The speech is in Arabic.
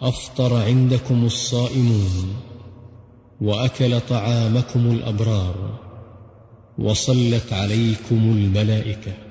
أفطر عندكم الصائمون وأكل طعامكم الأبرار وصلت عليكم الملائكة.